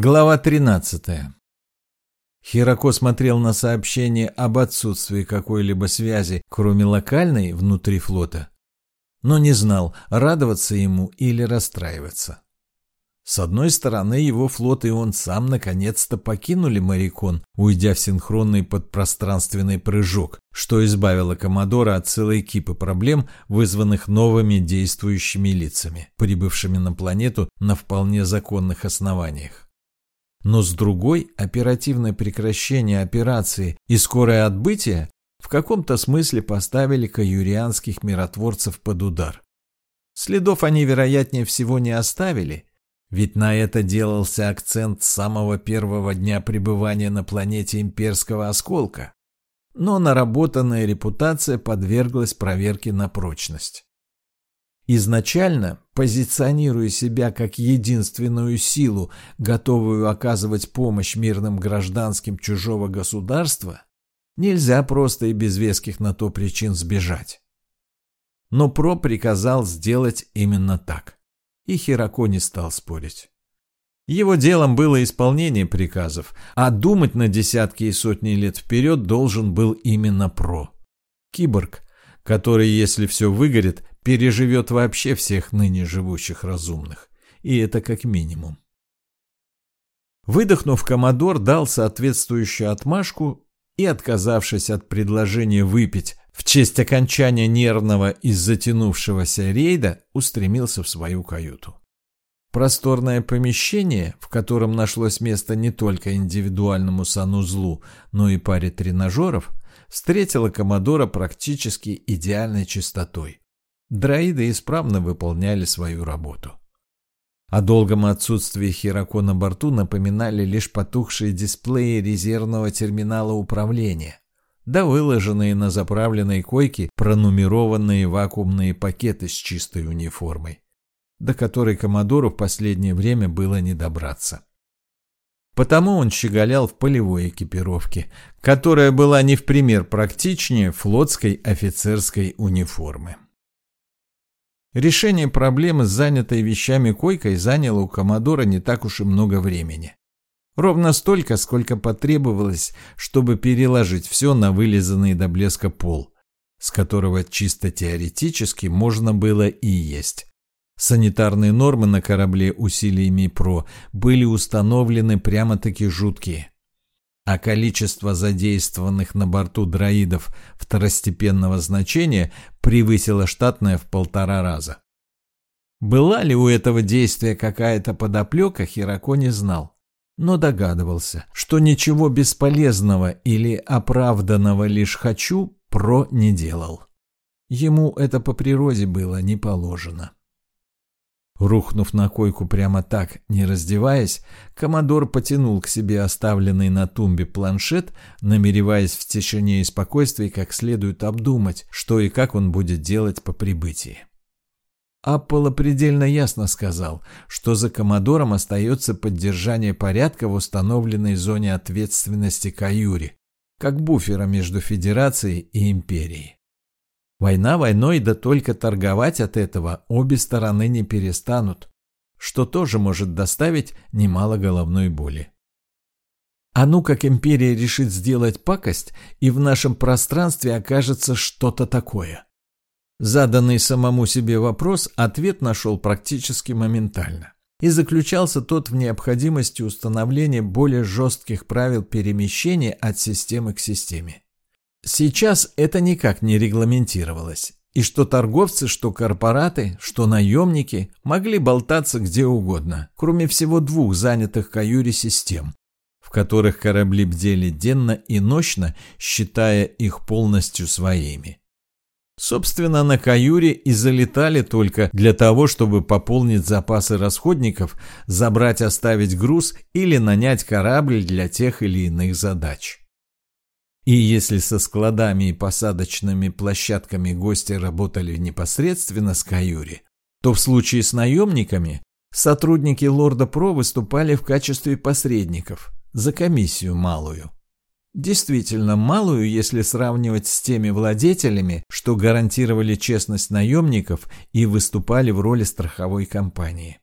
Глава 13. Хирако смотрел на сообщение об отсутствии какой-либо связи, кроме локальной, внутри флота, но не знал, радоваться ему или расстраиваться. С одной стороны, его флот и он сам наконец-то покинули Марикон, уйдя в синхронный подпространственный прыжок, что избавило Комодора от целой кипы проблем, вызванных новыми действующими лицами, прибывшими на планету на вполне законных основаниях. Но с другой, оперативное прекращение операции и скорое отбытие в каком-то смысле поставили каюрианских миротворцев под удар. Следов они, вероятнее всего, не оставили, ведь на это делался акцент с самого первого дня пребывания на планете имперского осколка. Но наработанная репутация подверглась проверке на прочность. Изначально, позиционируя себя как единственную силу, готовую оказывать помощь мирным гражданским чужого государства, нельзя просто и без веских на то причин сбежать. Но Про приказал сделать именно так, и Хирако не стал спорить. Его делом было исполнение приказов, а думать на десятки и сотни лет вперед должен был именно Про. Киборг, который, если все выгорит, переживет вообще всех ныне живущих разумных. И это как минимум. Выдохнув, Комодор дал соответствующую отмашку и, отказавшись от предложения выпить в честь окончания нервного и затянувшегося рейда, устремился в свою каюту. Просторное помещение, в котором нашлось место не только индивидуальному санузлу, но и паре тренажеров, встретило Комодора практически идеальной чистотой. Дроиды исправно выполняли свою работу. О долгом отсутствии Хирако на борту напоминали лишь потухшие дисплеи резервного терминала управления, да выложенные на заправленной койке пронумерованные вакуумные пакеты с чистой униформой, до которой Комодору в последнее время было не добраться. Потому он щеголял в полевой экипировке, которая была не в пример практичнее флотской офицерской униформы. Решение проблемы с занятой вещами койкой заняло у Комодора не так уж и много времени. Ровно столько, сколько потребовалось, чтобы переложить все на вылизанный до блеска пол, с которого чисто теоретически можно было и есть. Санитарные нормы на корабле усилиями ПРО были установлены прямо-таки жуткие а количество задействованных на борту дроидов второстепенного значения превысило штатное в полтора раза. Была ли у этого действия какая-то подоплека, Хирако не знал, но догадывался, что ничего бесполезного или оправданного лишь «хочу» про не делал. Ему это по природе было не положено. Рухнув на койку прямо так, не раздеваясь, Комодор потянул к себе оставленный на тумбе планшет, намереваясь в тишине и спокойствии как следует обдумать, что и как он будет делать по прибытии. Апполо предельно ясно сказал, что за Комодором остается поддержание порядка в установленной зоне ответственности Каюри, как буфера между Федерацией и Империей. Война войной, да только торговать от этого обе стороны не перестанут, что тоже может доставить немало головной боли. А ну как империя решит сделать пакость, и в нашем пространстве окажется что-то такое. Заданный самому себе вопрос ответ нашел практически моментально. И заключался тот в необходимости установления более жестких правил перемещения от системы к системе. Сейчас это никак не регламентировалось. И что торговцы, что корпораты, что наемники могли болтаться где угодно, кроме всего двух занятых каюри систем, в которых корабли бдели денно и ночно, считая их полностью своими. Собственно, на каюре и залетали только для того, чтобы пополнить запасы расходников, забрать оставить груз или нанять корабль для тех или иных задач. И если со складами и посадочными площадками гости работали непосредственно с Каюри, то в случае с наемниками сотрудники Лорда Про выступали в качестве посредников за комиссию малую. Действительно малую, если сравнивать с теми владетелями, что гарантировали честность наемников и выступали в роли страховой компании.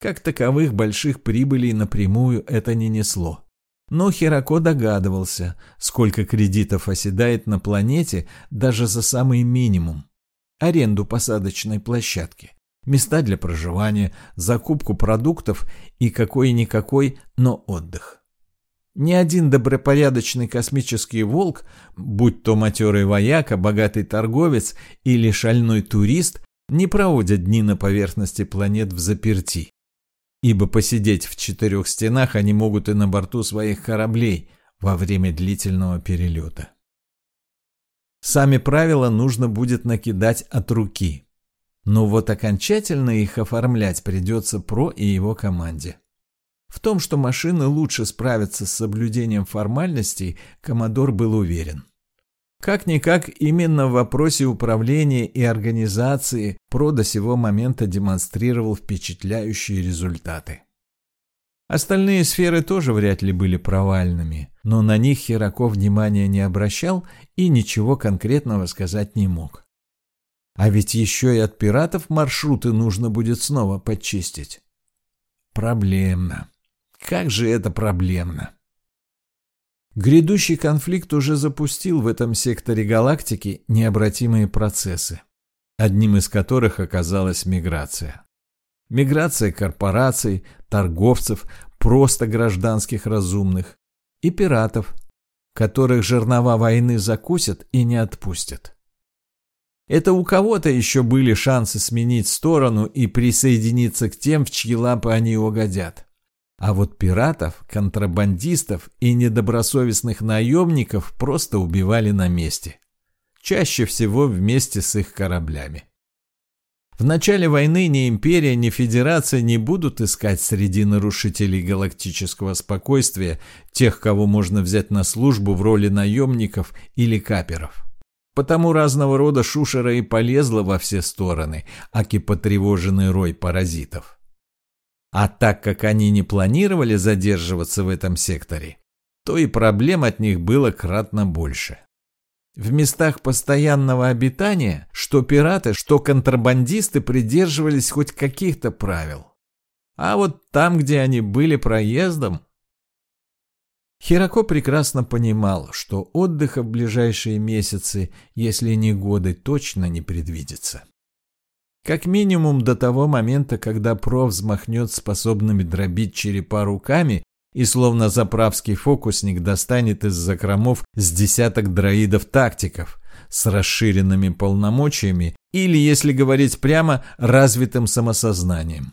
Как таковых больших прибылей напрямую это не несло. Но Херако догадывался, сколько кредитов оседает на планете даже за самый минимум. Аренду посадочной площадки, места для проживания, закупку продуктов и какой-никакой, но отдых. Ни один добропорядочный космический волк, будь то матерый вояка, богатый торговец или шальной турист, не проводят дни на поверхности планет в заперти ибо посидеть в четырех стенах они могут и на борту своих кораблей во время длительного перелета. Сами правила нужно будет накидать от руки, но вот окончательно их оформлять придется Про и его команде. В том, что машины лучше справятся с соблюдением формальностей, Коммодор был уверен. Как-никак именно в вопросе управления и организации ПРО до сего момента демонстрировал впечатляющие результаты. Остальные сферы тоже вряд ли были провальными, но на них Хираков внимания не обращал и ничего конкретного сказать не мог. А ведь еще и от пиратов маршруты нужно будет снова подчистить. Проблемно. Как же это проблемно. Грядущий конфликт уже запустил в этом секторе галактики необратимые процессы, одним из которых оказалась миграция. Миграция корпораций, торговцев, просто гражданских разумных и пиратов, которых жернова войны закусят и не отпустят. Это у кого-то еще были шансы сменить сторону и присоединиться к тем, в чьи лапы они угодят. А вот пиратов, контрабандистов и недобросовестных наемников просто убивали на месте. Чаще всего вместе с их кораблями. В начале войны ни империя, ни федерация не будут искать среди нарушителей галактического спокойствия тех, кого можно взять на службу в роли наемников или каперов. Потому разного рода шушера и полезла во все стороны, аки потревоженный рой паразитов. А так как они не планировали задерживаться в этом секторе, то и проблем от них было кратно больше. В местах постоянного обитания что пираты, что контрабандисты придерживались хоть каких-то правил. А вот там, где они были проездом... Хирако прекрасно понимал, что отдыха в ближайшие месяцы, если не годы, точно не предвидится. Как минимум до того момента, когда Про взмахнет способными дробить черепа руками и словно заправский фокусник достанет из закромов с десяток дроидов-тактиков с расширенными полномочиями или, если говорить прямо, развитым самосознанием.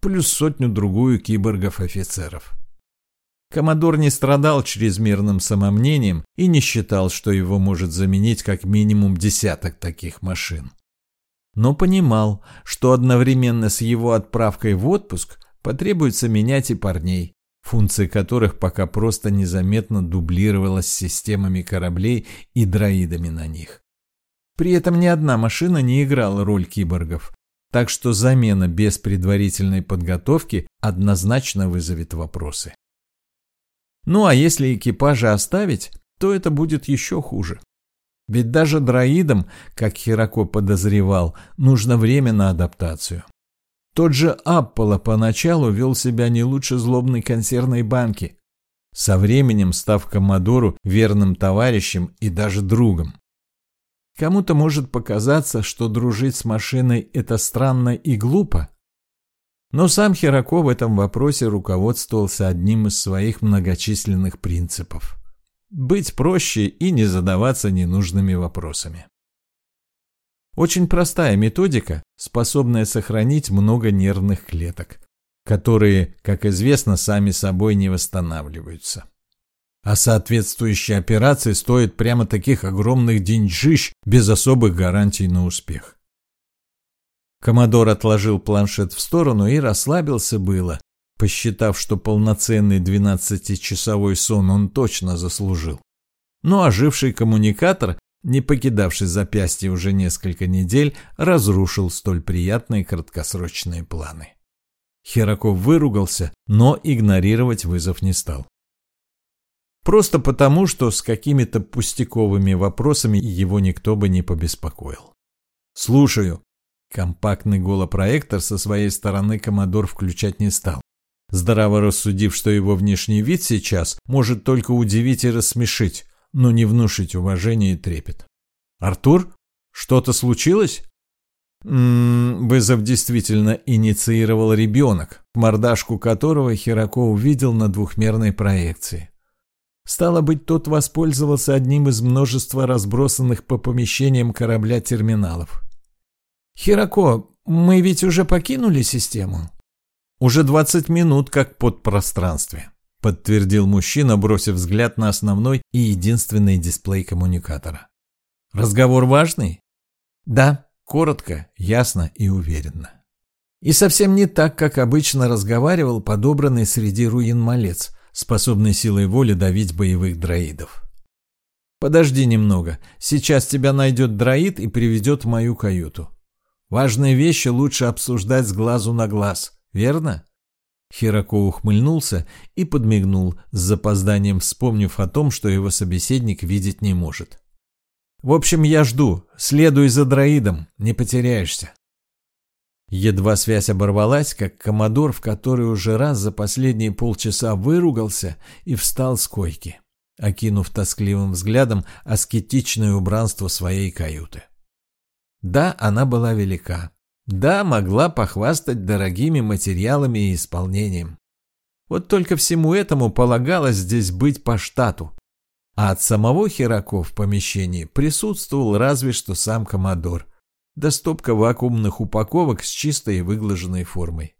Плюс сотню-другую киборгов-офицеров. Коммодор не страдал чрезмерным самомнением и не считал, что его может заменить как минимум десяток таких машин но понимал, что одновременно с его отправкой в отпуск потребуется менять и парней, функции которых пока просто незаметно дублировалась системами кораблей и дроидами на них. При этом ни одна машина не играла роль киборгов, так что замена без предварительной подготовки однозначно вызовет вопросы. Ну а если экипажи оставить, то это будет еще хуже. Ведь даже дроидам, как Хирако подозревал, нужно время на адаптацию. Тот же Аппола поначалу вел себя не лучше злобной консервной банки, со временем став Коммодору верным товарищем и даже другом. Кому-то может показаться, что дружить с машиной – это странно и глупо. Но сам Хирако в этом вопросе руководствовался одним из своих многочисленных принципов быть проще и не задаваться ненужными вопросами. Очень простая методика, способная сохранить много нервных клеток, которые, как известно, сами собой не восстанавливаются. А соответствующие операции стоят прямо таких огромных деньжищ без особых гарантий на успех. Комодор отложил планшет в сторону и расслабился было, посчитав, что полноценный 12-часовой сон он точно заслужил. Но оживший коммуникатор, не покидавший запястье уже несколько недель, разрушил столь приятные краткосрочные планы. Хераков выругался, но игнорировать вызов не стал. Просто потому, что с какими-то пустяковыми вопросами его никто бы не побеспокоил. «Слушаю», Компактный голопроектор со своей стороны Комодор включать не стал. Здраво рассудив, что его внешний вид сейчас может только удивить и рассмешить, но не внушить уважения и трепет. «Артур, что-то случилось?» М -м, вызов действительно инициировал ребенок, мордашку которого Хирако увидел на двухмерной проекции. Стало быть, тот воспользовался одним из множества разбросанных по помещениям корабля терминалов. «Хирако, мы ведь уже покинули систему?» «Уже двадцать минут как под пространстве», — подтвердил мужчина, бросив взгляд на основной и единственный дисплей коммуникатора. «Разговор важный?» «Да», коротко, ясно и уверенно. И совсем не так, как обычно разговаривал подобранный среди руин малец, способный силой воли давить боевых дроидов. «Подожди немного, сейчас тебя найдет дроид и приведет в мою каюту. Важные вещи лучше обсуждать с глазу на глаз, верно?» Хирако ухмыльнулся и подмигнул, с запозданием вспомнив о том, что его собеседник видеть не может. «В общем, я жду. Следуй за дроидом, не потеряешься». Едва связь оборвалась, как коммодор, в который уже раз за последние полчаса выругался и встал с койки, окинув тоскливым взглядом аскетичное убранство своей каюты. Да, она была велика. Да, могла похвастать дорогими материалами и исполнением. Вот только всему этому полагалось здесь быть по штату. А от самого Хирако в помещении присутствовал разве что сам Комодор, да стопка вакуумных упаковок с чистой и выглаженной формой.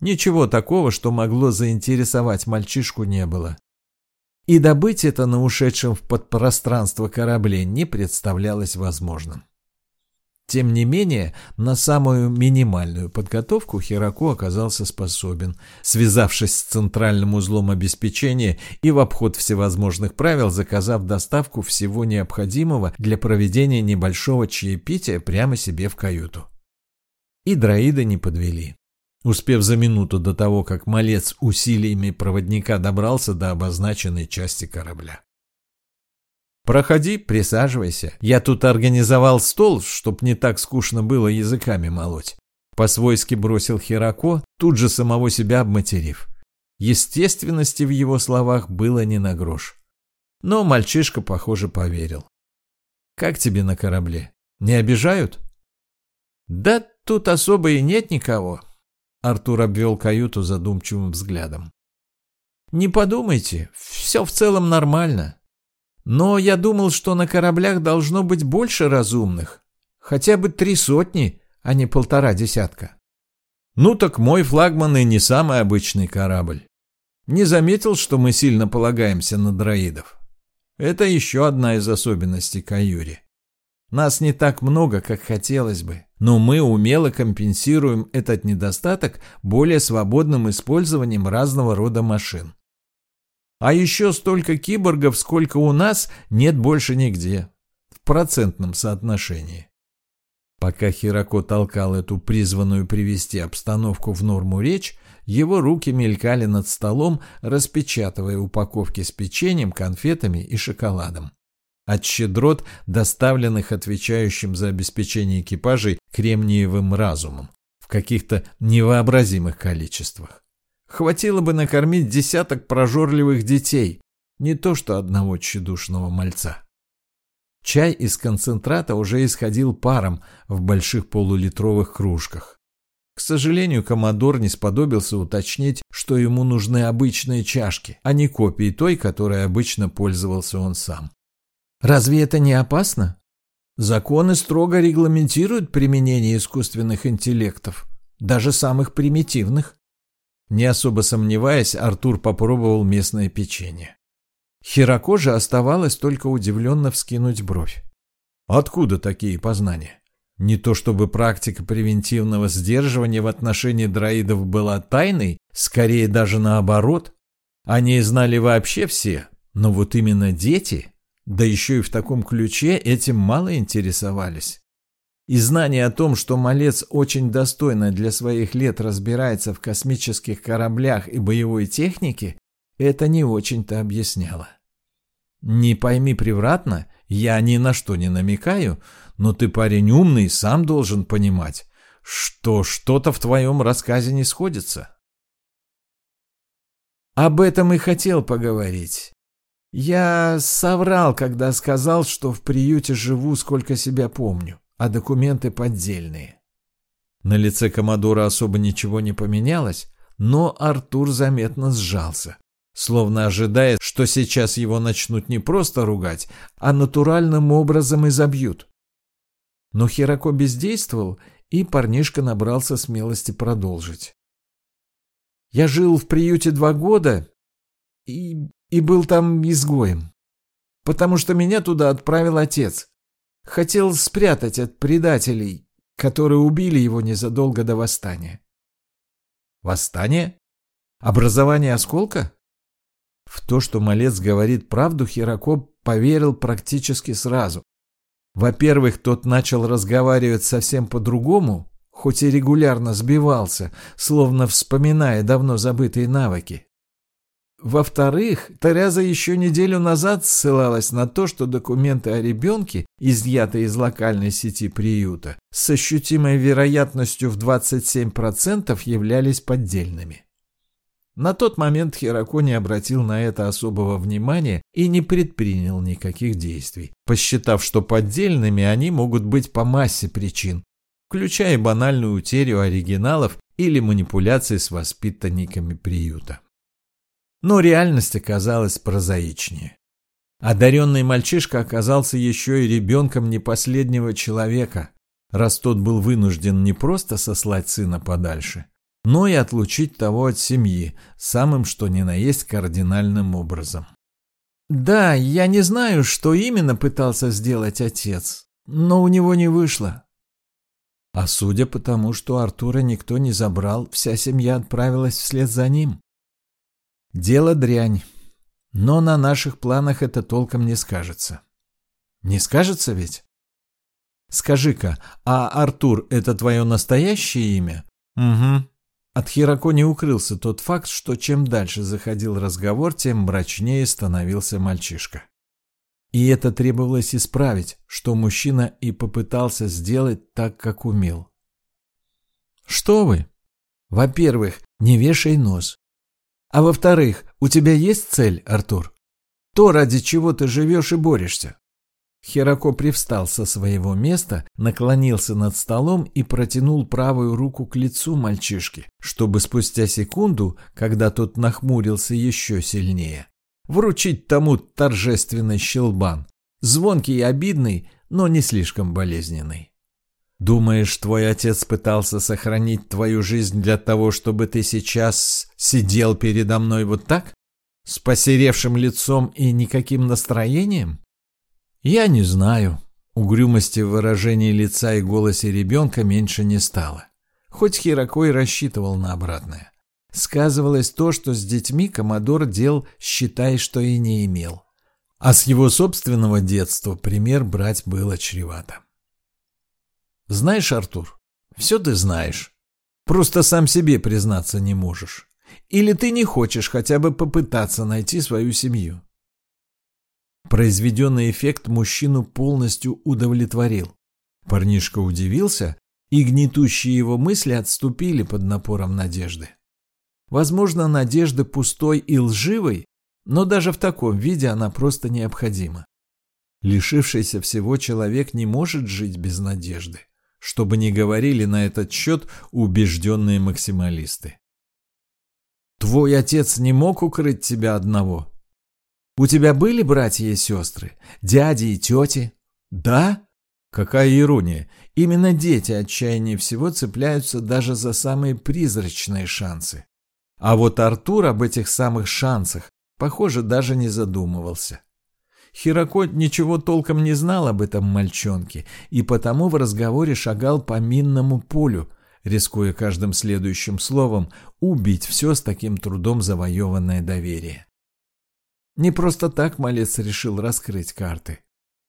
Ничего такого, что могло заинтересовать мальчишку, не было. И добыть это на ушедшем в подпространство корабле не представлялось возможным. Тем не менее, на самую минимальную подготовку Хирако оказался способен, связавшись с центральным узлом обеспечения и в обход всевозможных правил заказав доставку всего необходимого для проведения небольшого чаепития прямо себе в каюту. И дроиды не подвели. Успев за минуту до того, как малец усилиями проводника добрался до обозначенной части корабля. Проходи, присаживайся. Я тут организовал стол, чтоб не так скучно было языками молоть. По-свойски бросил Хирако, тут же самого себя обматерив. Естественности в его словах было не на грош. Но мальчишка, похоже, поверил. «Как тебе на корабле? Не обижают?» «Да тут особо и нет никого», — Артур обвел каюту задумчивым взглядом. «Не подумайте, все в целом нормально. Но я думал, что на кораблях должно быть больше разумных. Хотя бы три сотни, а не полтора десятка. Ну так мой флагман и не самый обычный корабль. Не заметил, что мы сильно полагаемся на дроидов. Это еще одна из особенностей Каюри. Нас не так много, как хотелось бы, но мы умело компенсируем этот недостаток более свободным использованием разного рода машин. А еще столько киборгов, сколько у нас, нет больше нигде. В процентном соотношении. Пока Хирако толкал эту призванную привести обстановку в норму речь, его руки мелькали над столом, распечатывая упаковки с печеньем, конфетами и шоколадом. От щедрот, доставленных отвечающим за обеспечение экипажей кремниевым разумом, в каких-то невообразимых количествах. Хватило бы накормить десяток прожорливых детей, не то что одного тщедушного мальца. Чай из концентрата уже исходил паром в больших полулитровых кружках. К сожалению, Комодор не сподобился уточнить, что ему нужны обычные чашки, а не копии той, которой обычно пользовался он сам. «Разве это не опасно?» Законы строго регламентируют применение искусственных интеллектов, даже самых примитивных. Не особо сомневаясь, Артур попробовал местное печенье. Хирако же оставалось только удивленно вскинуть бровь. Откуда такие познания? Не то чтобы практика превентивного сдерживания в отношении дроидов была тайной, скорее даже наоборот. Они знали вообще все, но вот именно дети, да еще и в таком ключе, этим мало интересовались. И знание о том, что малец очень достойно для своих лет разбирается в космических кораблях и боевой технике, это не очень-то объясняло. Не пойми превратно, я ни на что не намекаю, но ты парень умный, сам должен понимать, что что-то в твоем рассказе не сходится. Об этом и хотел поговорить. Я соврал, когда сказал, что в приюте живу, сколько себя помню, а документы поддельные. На лице Комодора особо ничего не поменялось, но Артур заметно сжался, словно ожидая, что сейчас его начнут не просто ругать, а натуральным образом изобьют. Но Херако бездействовал, и парнишка набрался смелости продолжить. «Я жил в приюте два года и и был там изгоем. Потому что меня туда отправил отец. Хотел спрятать от предателей, которые убили его незадолго до восстания. Восстание? Образование осколка? В то, что малец говорит правду, Хирако поверил практически сразу. Во-первых, тот начал разговаривать совсем по-другому, хоть и регулярно сбивался, словно вспоминая давно забытые навыки. Во-вторых, Тереза еще неделю назад ссылалась на то, что документы о ребенке, изъятые из локальной сети приюта, с ощутимой вероятностью в 27% являлись поддельными. На тот момент Херако не обратил на это особого внимания и не предпринял никаких действий, посчитав, что поддельными они могут быть по массе причин, включая банальную утерю оригиналов или манипуляции с воспитанниками приюта. Но реальность оказалась прозаичнее. Одаренный мальчишка оказался еще и ребенком не последнего человека, раз тот был вынужден не просто сослать сына подальше, но и отлучить того от семьи самым что ни на есть кардинальным образом. «Да, я не знаю, что именно пытался сделать отец, но у него не вышло». А судя по тому, что Артура никто не забрал, вся семья отправилась вслед за ним. Дело дрянь. Но на наших планах это толком не скажется. Не скажется ведь? Скажи-ка, а Артур — это твое настоящее имя? Угу. От Хирако не укрылся тот факт, что чем дальше заходил разговор, тем мрачнее становился мальчишка. И это требовалось исправить, что мужчина и попытался сделать так, как умел. Что вы? Во-первых, не вешай нос. А во-вторых, у тебя есть цель, Артур? То, ради чего ты живешь и борешься. Херако привстал со своего места, наклонился над столом и протянул правую руку к лицу мальчишки, чтобы спустя секунду, когда тот нахмурился еще сильнее, вручить тому торжественный щелбан, звонкий и обидный, но не слишком болезненный. Думаешь, твой отец пытался сохранить твою жизнь для того, чтобы ты сейчас сидел передо мной вот так? С посеревшим лицом и никаким настроением? Я не знаю. Угрюмости в выражении лица и голосе ребенка меньше не стало. Хоть Хирокой рассчитывал на обратное. Сказывалось то, что с детьми Комодор дел, считай, что и не имел. А с его собственного детства пример брать было чревато. Знаешь, Артур, все ты знаешь. Просто сам себе признаться не можешь. Или ты не хочешь хотя бы попытаться найти свою семью. Произведенный эффект мужчину полностью удовлетворил. Парнишка удивился, и гнетущие его мысли отступили под напором надежды. Возможно, надежда пустой и лживой, но даже в таком виде она просто необходима. Лишившийся всего человек не может жить без надежды чтобы не говорили на этот счет убежденные максималисты. Твой отец не мог укрыть тебя одного? У тебя были братья и сестры, дяди и тети? Да? Какая ирония. Именно дети отчаяннее всего цепляются даже за самые призрачные шансы. А вот Артур об этих самых шансах, похоже, даже не задумывался. Хирокот ничего толком не знал об этом мальчонке и потому в разговоре шагал по минному полю, рискуя каждым следующим словом убить все с таким трудом завоеванное доверие. Не просто так малец решил раскрыть карты.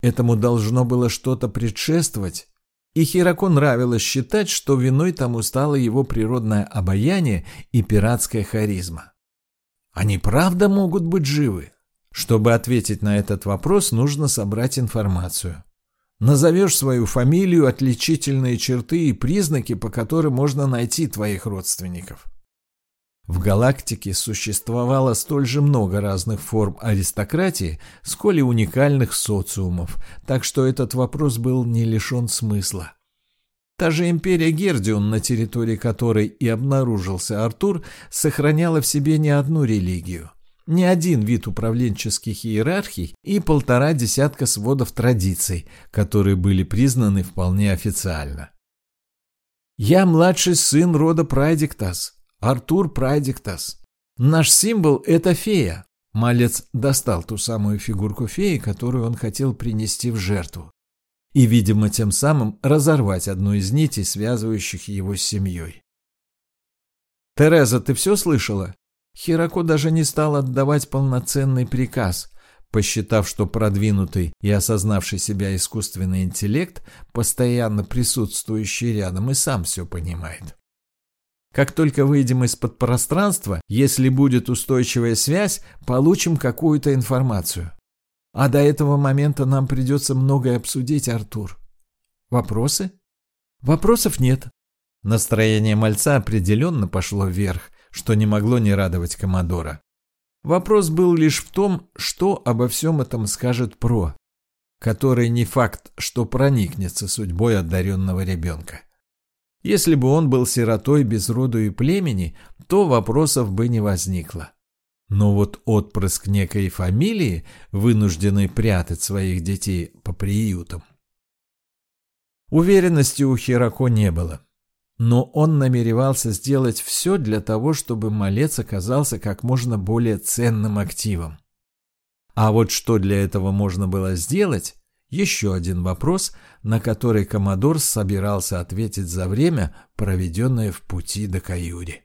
Этому должно было что-то предшествовать, и Хирако нравилось считать, что виной тому стало его природное обаяние и пиратская харизма. Они правда могут быть живы? Чтобы ответить на этот вопрос, нужно собрать информацию. Назовешь свою фамилию, отличительные черты и признаки, по которым можно найти твоих родственников. В галактике существовало столь же много разных форм аристократии, сколь и уникальных социумов, так что этот вопрос был не лишен смысла. Та же империя Гердион, на территории которой и обнаружился Артур, сохраняла в себе не одну религию, не один вид управленческих иерархий и полтора десятка сводов традиций, которые были признаны вполне официально. «Я младший сын рода Прайдиктас, Артур Прайдиктас. Наш символ – это фея». Малец достал ту самую фигурку феи, которую он хотел принести в жертву и, видимо, тем самым разорвать одну из нитей, связывающих его с семьей. «Тереза, ты все слышала?» Хирако даже не стал отдавать полноценный приказ, посчитав, что продвинутый и осознавший себя искусственный интеллект, постоянно присутствующий рядом, и сам все понимает. Как только выйдем из-под пространства, если будет устойчивая связь, получим какую-то информацию. А до этого момента нам придется многое обсудить, Артур. Вопросы? Вопросов нет. Настроение мальца определенно пошло вверх, что не могло не радовать Комодора. Вопрос был лишь в том, что обо всем этом скажет Про, который не факт, что проникнется судьбой одаренного ребенка. Если бы он был сиротой без роду и племени, то вопросов бы не возникло. Но вот отпрыск некой фамилии, вынужденный прятать своих детей по приютам. Уверенности у Хирако не было. Но он намеревался сделать все для того, чтобы малец оказался как можно более ценным активом. А вот что для этого можно было сделать, еще один вопрос, на который Комодор собирался ответить за время, проведенное в пути до Каюри.